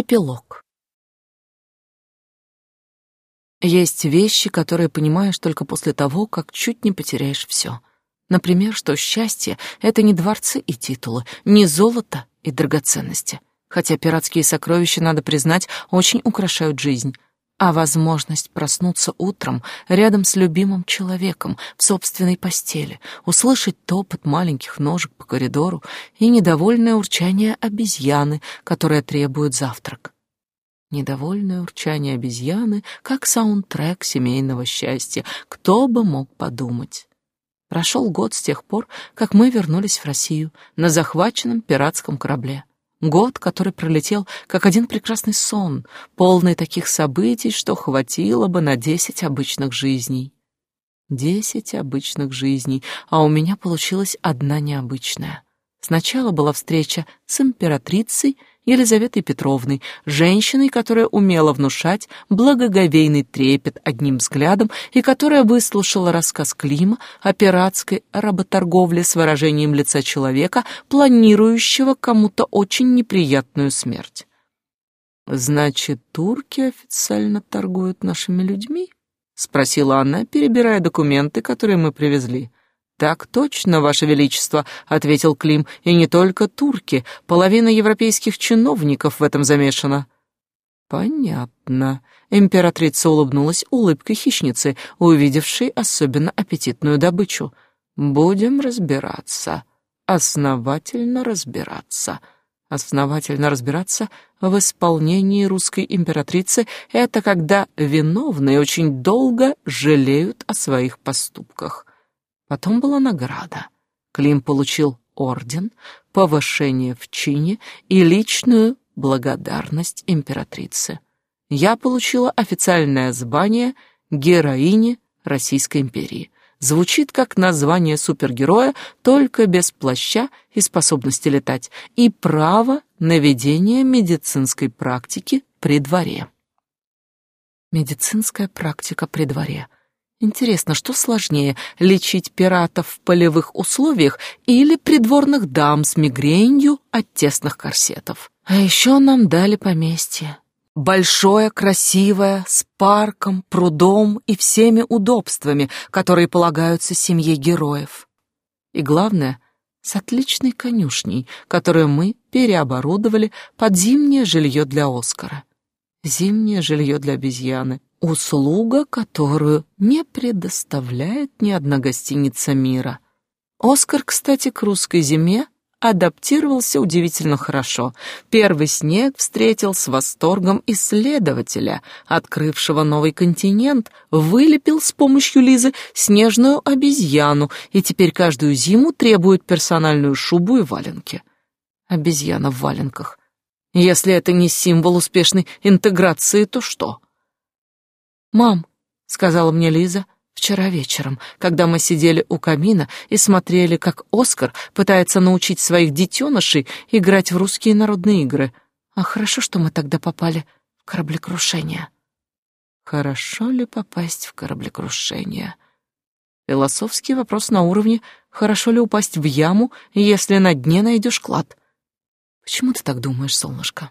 Эпилог. Есть вещи, которые понимаешь только после того, как чуть не потеряешь все. Например, что счастье — это не дворцы и титулы, не золото и драгоценности. Хотя пиратские сокровища, надо признать, очень украшают жизнь. А возможность проснуться утром рядом с любимым человеком в собственной постели, услышать топот маленьких ножек по коридору и недовольное урчание обезьяны, которая требует завтрак. Недовольное урчание обезьяны, как саундтрек семейного счастья. Кто бы мог подумать? Прошел год с тех пор, как мы вернулись в Россию на захваченном пиратском корабле. Год, который пролетел как один прекрасный сон, полный таких событий, что хватило бы на десять обычных жизней. Десять обычных жизней, а у меня получилась одна необычная. Сначала была встреча с императрицей Елизаветой Петровной, женщиной, которая умела внушать благоговейный трепет одним взглядом и которая выслушала рассказ Клима о пиратской работорговле с выражением лица человека, планирующего кому-то очень неприятную смерть. «Значит, турки официально торгуют нашими людьми?» — спросила она, перебирая документы, которые мы привезли. «Так точно, Ваше Величество», — ответил Клим, — «и не только турки, половина европейских чиновников в этом замешана». «Понятно», — императрица улыбнулась улыбкой хищницы, увидевшей особенно аппетитную добычу. «Будем разбираться, основательно разбираться». Основательно разбираться в исполнении русской императрицы — это когда виновные очень долго жалеют о своих поступках. Потом была награда. Клим получил орден, повышение в чине и личную благодарность императрицы. Я получила официальное звание героини Российской империи. Звучит как название супергероя, только без плаща и способности летать, и право на ведение медицинской практики при дворе. Медицинская практика при дворе — Интересно, что сложнее, лечить пиратов в полевых условиях или придворных дам с мигренью от тесных корсетов? А еще нам дали поместье. Большое, красивое, с парком, прудом и всеми удобствами, которые полагаются семье героев. И главное, с отличной конюшней, которую мы переоборудовали под зимнее жилье для Оскара. Зимнее жилье для обезьяны, Услуга, которую не предоставляет ни одна гостиница мира. Оскар, кстати, к русской зиме адаптировался удивительно хорошо. Первый снег встретил с восторгом исследователя, открывшего новый континент, вылепил с помощью Лизы снежную обезьяну и теперь каждую зиму требует персональную шубу и валенки. Обезьяна в валенках. Если это не символ успешной интеграции, то что? «Мам», — сказала мне Лиза вчера вечером, когда мы сидели у камина и смотрели, как Оскар пытается научить своих детенышей играть в русские народные игры. А хорошо, что мы тогда попали в кораблекрушение. Хорошо ли попасть в кораблекрушение? Философский вопрос на уровне «хорошо ли упасть в яму, если на дне найдешь клад?» Почему ты так думаешь, солнышко?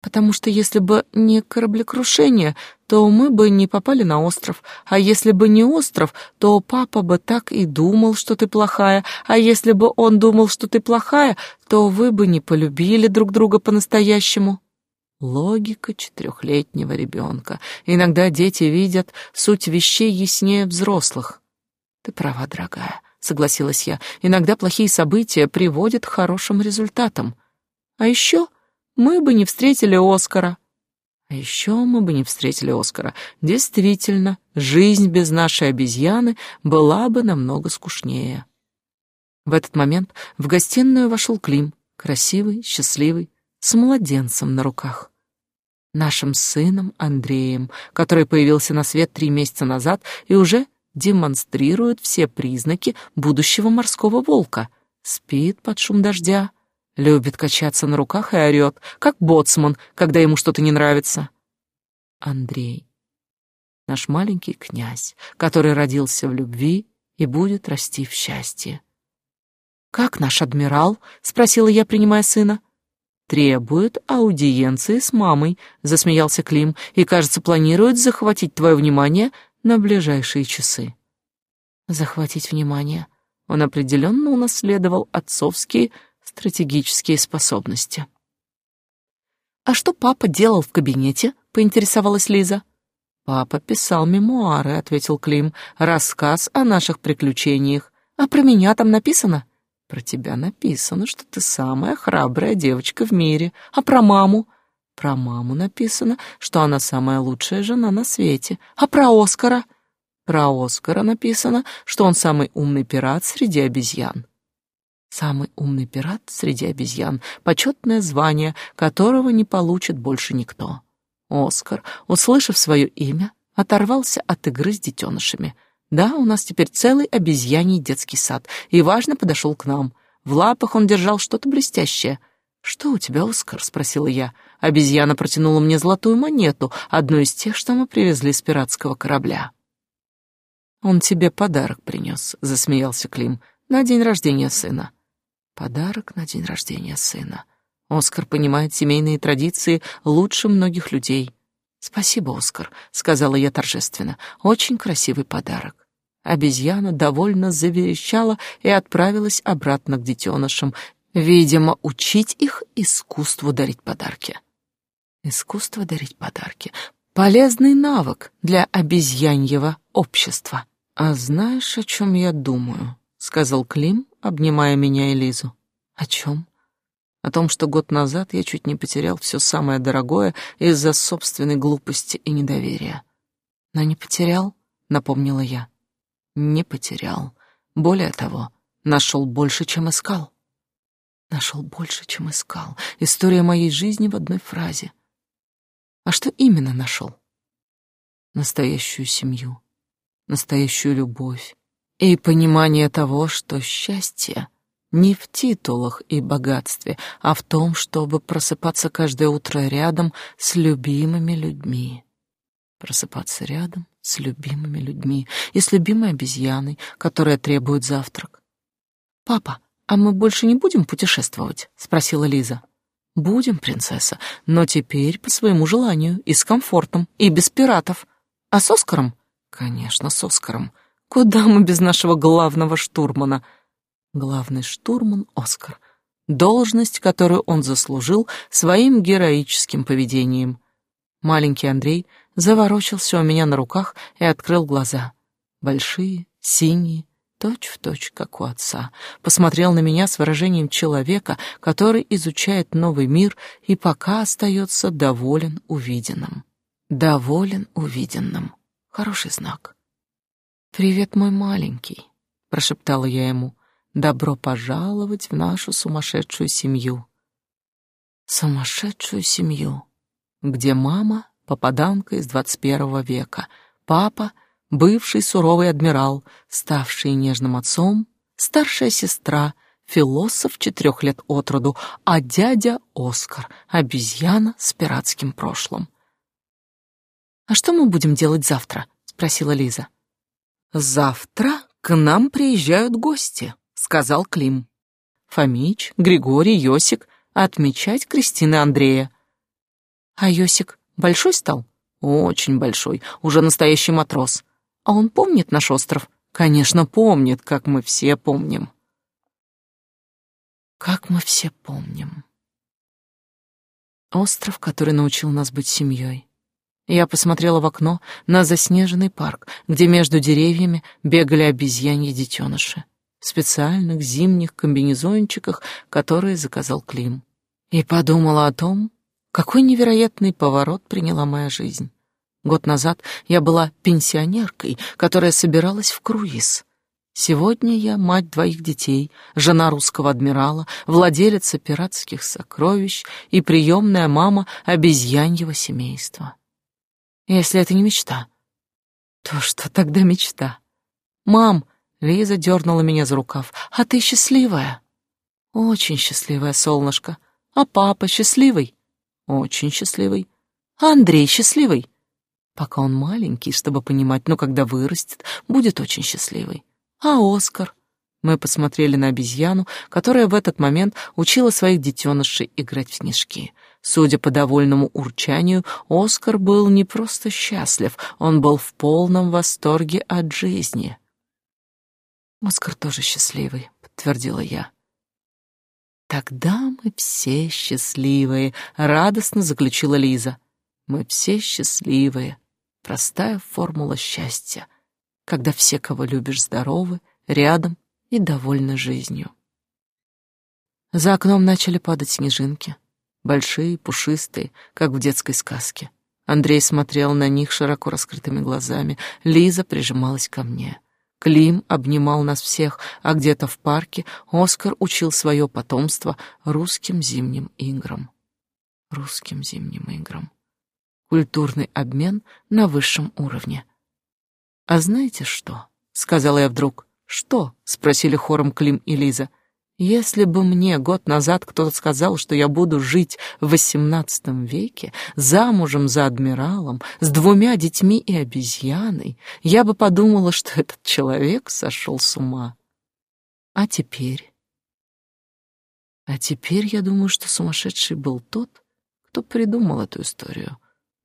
Потому что если бы не кораблекрушение, то мы бы не попали на остров. А если бы не остров, то папа бы так и думал, что ты плохая. А если бы он думал, что ты плохая, то вы бы не полюбили друг друга по-настоящему. Логика четырехлетнего ребенка. Иногда дети видят суть вещей яснее взрослых. Ты права, дорогая, согласилась я. Иногда плохие события приводят к хорошим результатам. А еще мы бы не встретили Оскара. А еще мы бы не встретили Оскара. Действительно, жизнь без нашей обезьяны была бы намного скучнее. В этот момент в гостиную вошел Клим, красивый, счастливый, с младенцем на руках. Нашим сыном Андреем, который появился на свет три месяца назад и уже демонстрирует все признаки будущего морского волка. Спит под шум дождя, Любит качаться на руках и орёт, как боцман, когда ему что-то не нравится. Андрей. Наш маленький князь, который родился в любви и будет расти в счастье. «Как наш адмирал?» — спросила я, принимая сына. требует аудиенции с мамой», — засмеялся Клим, «и, кажется, планирует захватить твое внимание на ближайшие часы». «Захватить внимание?» Он определенно унаследовал отцовские стратегические способности. «А что папа делал в кабинете?» — поинтересовалась Лиза. «Папа писал мемуары», — ответил Клим, — «рассказ о наших приключениях. А про меня там написано?» «Про тебя написано, что ты самая храбрая девочка в мире. А про маму?» «Про маму написано, что она самая лучшая жена на свете. А про Оскара?» «Про Оскара написано, что он самый умный пират среди обезьян». Самый умный пират среди обезьян, почетное звание, которого не получит больше никто. Оскар, услышав свое имя, оторвался от игры с детенышами. Да, у нас теперь целый обезьяний детский сад, и важно подошел к нам. В лапах он держал что-то блестящее. «Что у тебя, Оскар?» — спросила я. Обезьяна протянула мне золотую монету, одну из тех, что мы привезли с пиратского корабля. «Он тебе подарок принес», — засмеялся Клим, — «на день рождения сына». «Подарок на день рождения сына». Оскар понимает семейные традиции лучше многих людей. «Спасибо, Оскар», — сказала я торжественно. «Очень красивый подарок». Обезьяна довольно заверещала и отправилась обратно к детенышам, видимо, учить их искусству дарить подарки. Искусство дарить подарки — полезный навык для обезьяньего общества. «А знаешь, о чем я думаю?» — сказал Клим, обнимая меня и Лизу. «О чем?» о том, что год назад я чуть не потерял все самое дорогое из-за собственной глупости и недоверия. Но не потерял, напомнила я. Не потерял. Более того, нашел больше, чем искал. Нашел больше, чем искал. История моей жизни в одной фразе. А что именно нашел? Настоящую семью, настоящую любовь и понимание того, что счастье — не в титулах и богатстве, а в том, чтобы просыпаться каждое утро рядом с любимыми людьми. Просыпаться рядом с любимыми людьми и с любимой обезьяной, которая требует завтрак. «Папа, а мы больше не будем путешествовать?» — спросила Лиза. «Будем, принцесса, но теперь по своему желанию и с комфортом, и без пиратов. А с Оскаром?» «Конечно, с Оскаром. Куда мы без нашего главного штурмана?» главный штурман Оскар, должность, которую он заслужил своим героическим поведением. Маленький Андрей заворочился у меня на руках и открыл глаза. Большие, синие, точь-в-точь, как у отца. Посмотрел на меня с выражением человека, который изучает новый мир и пока остается доволен увиденным. Доволен увиденным. Хороший знак. «Привет, мой маленький», — прошептала я ему. Добро пожаловать в нашу сумасшедшую семью. Сумасшедшую семью, где мама — попаданка из двадцать первого века, папа — бывший суровый адмирал, ставший нежным отцом, старшая сестра — философ четырех лет от роду, а дядя Оскар — обезьяна с пиратским прошлым. «А что мы будем делать завтра?» — спросила Лиза. «Завтра к нам приезжают гости», сказал Клим. Фомич, Григорий, Йосик отмечать Кристины Андрея. А Йосик большой стал? Очень большой, уже настоящий матрос. А он помнит наш остров? Конечно, помнит, как мы все помним. Как мы все помним. Остров, который научил нас быть семьей. Я посмотрела в окно на заснеженный парк, где между деревьями бегали обезьяньи детеныши в специальных зимних комбинезончиках, которые заказал Клим. И подумала о том, какой невероятный поворот приняла моя жизнь. Год назад я была пенсионеркой, которая собиралась в круиз. Сегодня я мать двоих детей, жена русского адмирала, владелица пиратских сокровищ и приемная мама обезьяньего семейства. Если это не мечта, то что тогда мечта? Мам, Лиза дернула меня за рукав. «А ты счастливая?» «Очень счастливая, солнышко. А папа счастливый?» «Очень счастливый. А Андрей счастливый?» «Пока он маленький, чтобы понимать, но когда вырастет, будет очень счастливый. А Оскар?» Мы посмотрели на обезьяну, которая в этот момент учила своих детенышей играть в снежки. Судя по довольному урчанию, Оскар был не просто счастлив, он был в полном восторге от жизни. «Оскар тоже счастливый», — подтвердила я. «Тогда мы все счастливые», — радостно заключила Лиза. «Мы все счастливые. Простая формула счастья, когда все, кого любишь, здоровы, рядом и довольны жизнью». За окном начали падать снежинки. Большие, пушистые, как в детской сказке. Андрей смотрел на них широко раскрытыми глазами. Лиза прижималась ко мне. Клим обнимал нас всех, а где-то в парке Оскар учил свое потомство русским зимним играм. Русским зимним играм. Культурный обмен на высшем уровне. «А знаете что?» — сказала я вдруг. «Что?» — спросили хором Клим и Лиза. Если бы мне год назад кто-то сказал, что я буду жить в XVIII веке, замужем за адмиралом, с двумя детьми и обезьяной, я бы подумала, что этот человек сошел с ума. А теперь? А теперь я думаю, что сумасшедший был тот, кто придумал эту историю.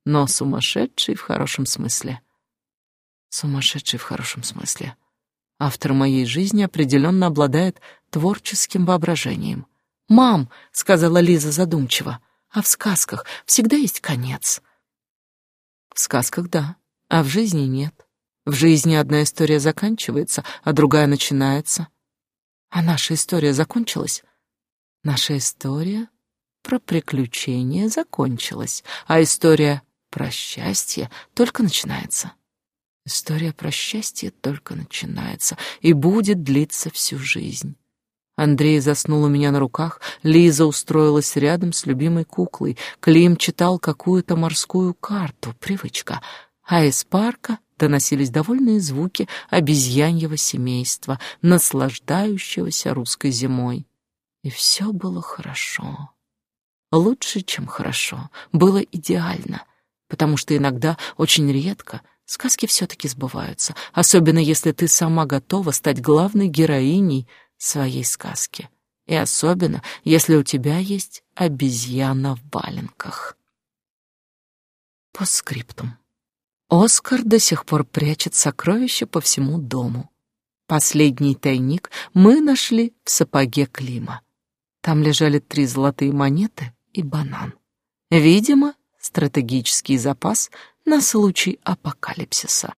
Но сумасшедший в хорошем смысле. Сумасшедший в хорошем смысле. Автор моей жизни определенно обладает творческим воображением. «Мам», — сказала Лиза задумчиво, — «а в сказках всегда есть конец». В сказках — да, а в жизни нет. В жизни одна история заканчивается, а другая начинается. А наша история закончилась? Наша история про приключения закончилась, а история про счастье только начинается. История про счастье только начинается и будет длиться всю жизнь. Андрей заснул у меня на руках, Лиза устроилась рядом с любимой куклой, Клим читал какую-то морскую карту, привычка, а из парка доносились довольные звуки обезьяньего семейства, наслаждающегося русской зимой. И все было хорошо. Лучше, чем хорошо, было идеально, потому что иногда, очень редко — Сказки все-таки сбываются, особенно если ты сама готова стать главной героиней своей сказки. И особенно, если у тебя есть обезьяна в баленках. По скриптум. Оскар до сих пор прячет сокровища по всему дому. Последний тайник мы нашли в сапоге Клима. Там лежали три золотые монеты и банан. Видимо, стратегический запас на случай апокалипсиса.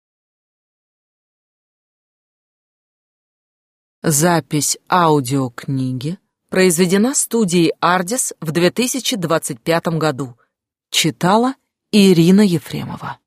Запись аудиокниги произведена студией «Ардис» в 2025 году. Читала Ирина Ефремова.